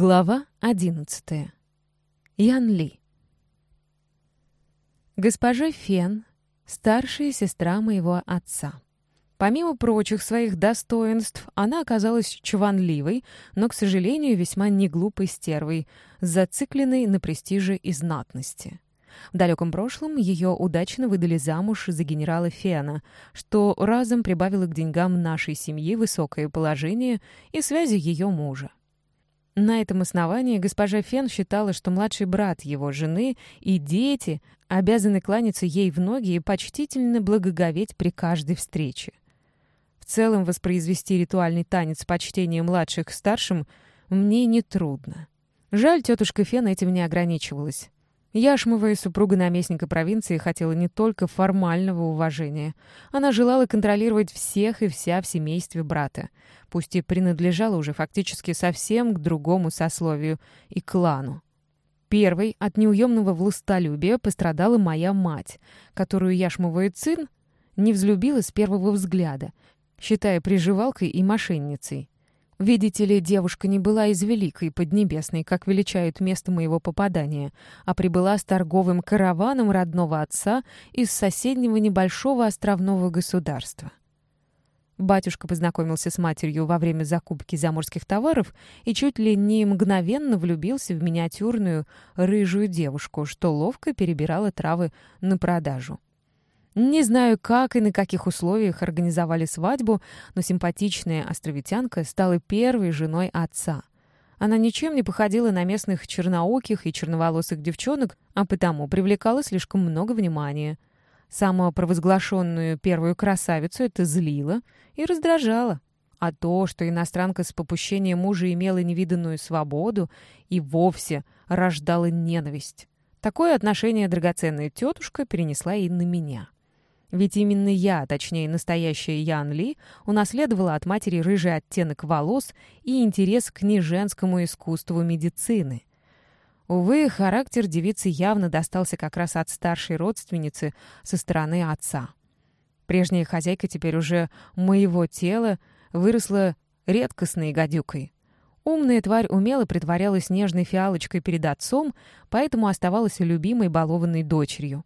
Глава одиннадцатая. Ян Ли. Госпожа Фен — старшая сестра моего отца. Помимо прочих своих достоинств, она оказалась чванливой, но, к сожалению, весьма неглупой стервой, зацикленной на престиже и знатности. В далеком прошлом ее удачно выдали замуж за генерала Фена, что разом прибавило к деньгам нашей семьи высокое положение и связи ее мужа. На этом основании госпожа Фен считала, что младший брат его жены и дети обязаны кланяться ей в ноги и почтительно благоговеть при каждой встрече. В целом воспроизвести ритуальный танец почтения младших к старшим мне нетрудно. Жаль, тетушка Фен этим не ограничивалась. Яшмовая супруга наместника провинции хотела не только формального уважения. Она желала контролировать всех и вся в семействе брата, пусть и принадлежала уже фактически совсем к другому сословию и клану. Первой от неуемного властолюбия пострадала моя мать, которую Яшмовый сын не взлюбила с первого взгляда, считая приживалкой и мошенницей. Видите ли, девушка не была из Великой Поднебесной, как величают место моего попадания, а прибыла с торговым караваном родного отца из соседнего небольшого островного государства. Батюшка познакомился с матерью во время закупки заморских товаров и чуть ли не мгновенно влюбился в миниатюрную рыжую девушку, что ловко перебирала травы на продажу. Не знаю, как и на каких условиях организовали свадьбу, но симпатичная островитянка стала первой женой отца. Она ничем не походила на местных чернооких и черноволосых девчонок, а потому привлекала слишком много внимания. Самопровозглашенную первую красавицу это злило и раздражало. А то, что иностранка с попущением мужа имела невиданную свободу, и вовсе рождала ненависть. Такое отношение драгоценная тетушка перенесла и на меня. Ведь именно я, точнее настоящая Ян Ли, унаследовала от матери рыжий оттенок волос и интерес к неженскому искусству медицины. Увы, характер девицы явно достался как раз от старшей родственницы со стороны отца. Прежняя хозяйка теперь уже моего тела выросла редкостной гадюкой. Умная тварь умело притворялась нежной фиалочкой перед отцом, поэтому оставалась любимой балованной дочерью.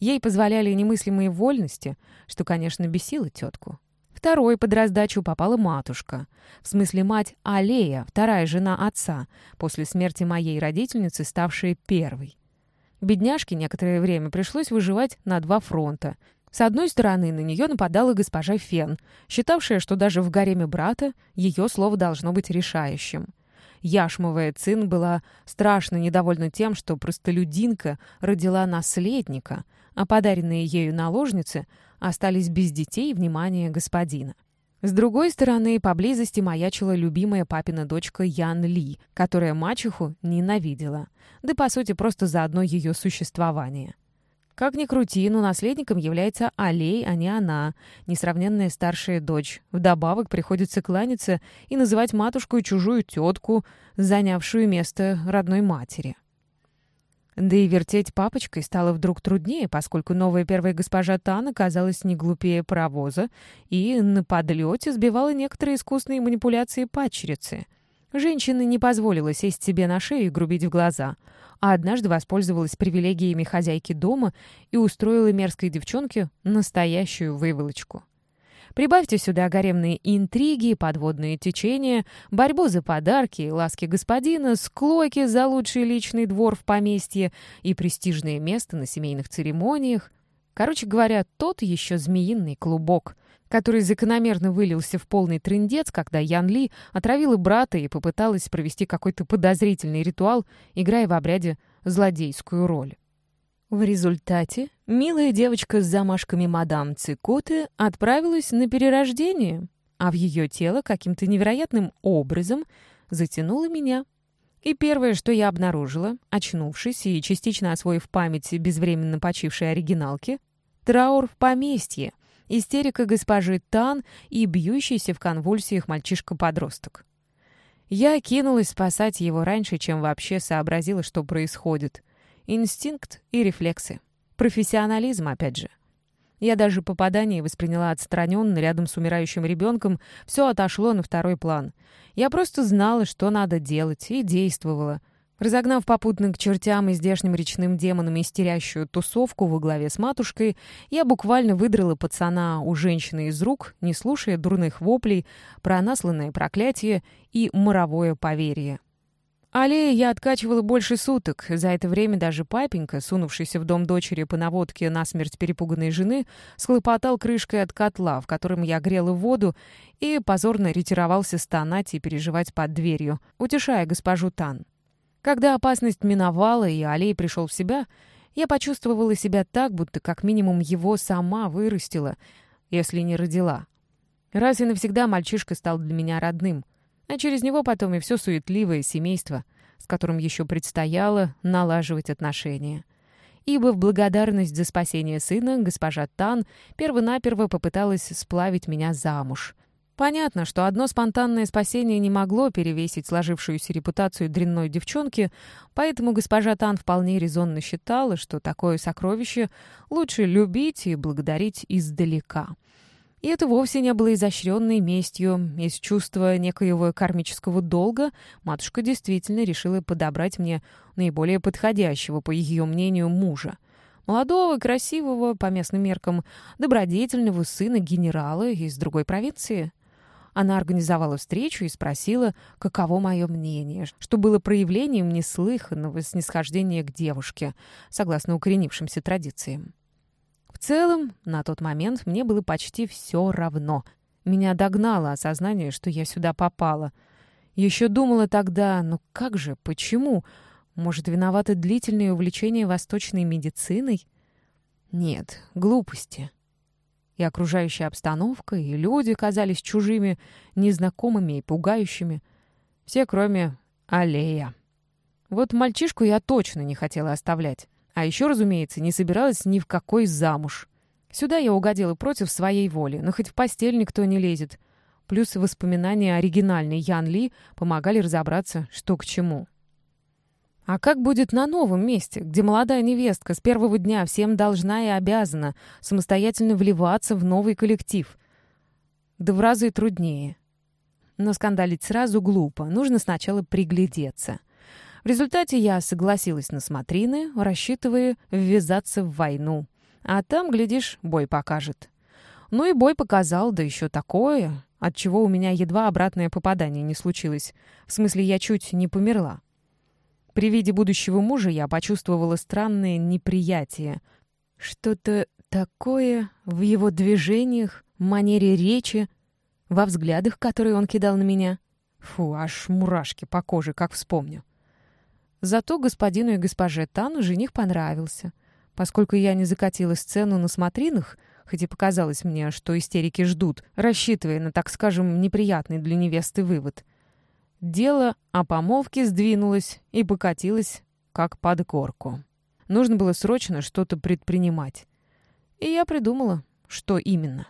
Ей позволяли немыслимые вольности, что, конечно, бесило тетку. Второй под раздачу попала матушка. В смысле мать Алея, вторая жена отца, после смерти моей родительницы, ставшая первой. Бедняжке некоторое время пришлось выживать на два фронта. С одной стороны, на нее нападала госпожа Фен, считавшая, что даже в гареме брата ее слово должно быть решающим. Яшмовая Цин была страшно недовольна тем, что простолюдинка родила наследника, а подаренные ею наложницы остались без детей внимания господина. С другой стороны, поблизости маячила любимая папина дочка Ян Ли, которая мачеху ненавидела, да по сути просто за одно ее существование. Как ни крути, но наследником является Алей, а не она, несравненная старшая дочь. Вдобавок приходится кланяться и называть матушку и чужую тетку, занявшую место родной матери. Да и вертеть папочкой стало вдруг труднее, поскольку новая первая госпожа Тан оказалась не глупее паровоза и на подлете сбивала некоторые искусные манипуляции падчерицы. Женщина не позволила сесть себе на шею и грубить в глаза, а однажды воспользовалась привилегиями хозяйки дома и устроила мерзкой девчонке настоящую выволочку. Прибавьте сюда гаремные интриги, подводные течения, борьбу за подарки, ласки господина, склоки за лучший личный двор в поместье и престижное место на семейных церемониях. Короче говоря, тот еще змеиный клубок, который закономерно вылился в полный трындец, когда Ян Ли отравила брата и попыталась провести какой-то подозрительный ритуал, играя в обряде злодейскую роль. В результате милая девочка с замашками мадам Цикуты отправилась на перерождение, а в ее тело каким-то невероятным образом затянуло меня. И первое, что я обнаружила, очнувшись и частично освоив память безвременно почившей оригиналки, траур в поместье, истерика госпожи Тан и бьющийся в конвульсиях мальчишка-подросток. Я кинулась спасать его раньше, чем вообще сообразила, что происходит — Инстинкт и рефлексы. Профессионализм, опять же. Я даже попадание восприняла отстраненно рядом с умирающим ребенком, все отошло на второй план. Я просто знала, что надо делать, и действовала. Разогнав попутно к чертям и здешним речным демонам истерящую тусовку во главе с матушкой, я буквально выдрала пацана у женщины из рук, не слушая дурных воплей про насланное проклятие и моровое поверье. Аллея я откачивала больше суток. За это время даже папенька, сунувшийся в дом дочери по наводке насмерть перепуганной жены, схлопотал крышкой от котла, в котором я грела воду, и позорно ретировался стонать и переживать под дверью, утешая госпожу Тан. Когда опасность миновала и Алей пришел в себя, я почувствовала себя так, будто как минимум его сама вырастила, если не родила. Раз и навсегда мальчишка стал для меня родным — а через него потом и все суетливое семейство, с которым еще предстояло налаживать отношения. Ибо в благодарность за спасение сына госпожа Тан первонаперво попыталась сплавить меня замуж. Понятно, что одно спонтанное спасение не могло перевесить сложившуюся репутацию дрянной девчонки, поэтому госпожа Тан вполне резонно считала, что такое сокровище лучше любить и благодарить издалека — и это вовсе не было изощренной местью. Из чувства некоего кармического долга матушка действительно решила подобрать мне наиболее подходящего, по ее мнению, мужа. Молодого, красивого, по местным меркам, добродетельного сына генерала из другой провинции. Она организовала встречу и спросила, каково мое мнение, что было проявлением неслыханного снисхождения к девушке, согласно укоренившимся традициям. Целом, на тот момент мне было почти все равно. Меня догнало осознание, что я сюда попала. Еще думала тогда, ну как же, почему? Может, виновато длительное увлечение восточной медициной? Нет, глупости. И окружающая обстановка, и люди казались чужими, незнакомыми и пугающими. Все, кроме Аллея. Вот мальчишку я точно не хотела оставлять. А еще, разумеется, не собиралась ни в какой замуж. Сюда я угодила против своей воли, но хоть в постель никто не лезет. Плюс воспоминания оригинальной Ян Ли помогали разобраться, что к чему. А как будет на новом месте, где молодая невестка с первого дня всем должна и обязана самостоятельно вливаться в новый коллектив? Да в разы труднее. Но скандалить сразу глупо, нужно сначала приглядеться — в результате я согласилась на смотрины, рассчитывая ввязаться в войну. А там, глядишь, бой покажет. Ну и бой показал, да еще такое, от чего у меня едва обратное попадание не случилось. В смысле, я чуть не померла. При виде будущего мужа я почувствовала странное неприятие. Что-то такое в его движениях, манере речи, во взглядах, которые он кидал на меня. Фу, аж мурашки по коже, как вспомню. Зато господину и госпоже Тану жених понравился. Поскольку я не закатила сцену на смотринах, хоть и показалось мне, что истерики ждут, рассчитывая на, так скажем, неприятный для невесты вывод. Дело о помолвке сдвинулось и покатилось, как под горку. Нужно было срочно что-то предпринимать. И я придумала, что именно.